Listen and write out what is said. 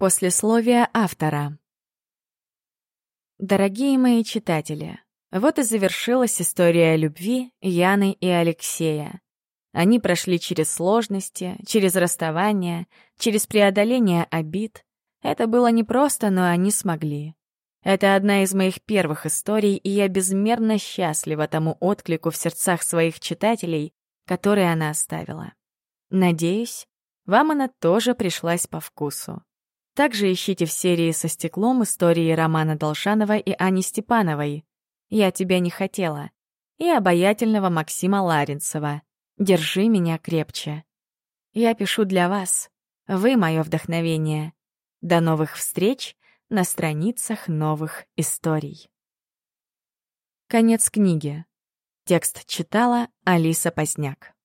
Послесловие автора. Дорогие мои читатели, вот и завершилась история любви Яны и Алексея. Они прошли через сложности, через расставания, через преодоление обид. Это было непросто, но они смогли. Это одна из моих первых историй, и я безмерно счастлива тому отклику в сердцах своих читателей, который она оставила. Надеюсь, вам она тоже пришлась по вкусу. Также ищите в серии «Со стеклом» истории Романа Долшанова и Ани Степановой «Я тебя не хотела» и обаятельного Максима Ларинцева «Держи меня крепче». Я пишу для вас. Вы — мое вдохновение. До новых встреч на страницах новых историй. Конец книги. Текст читала Алиса Поздняк.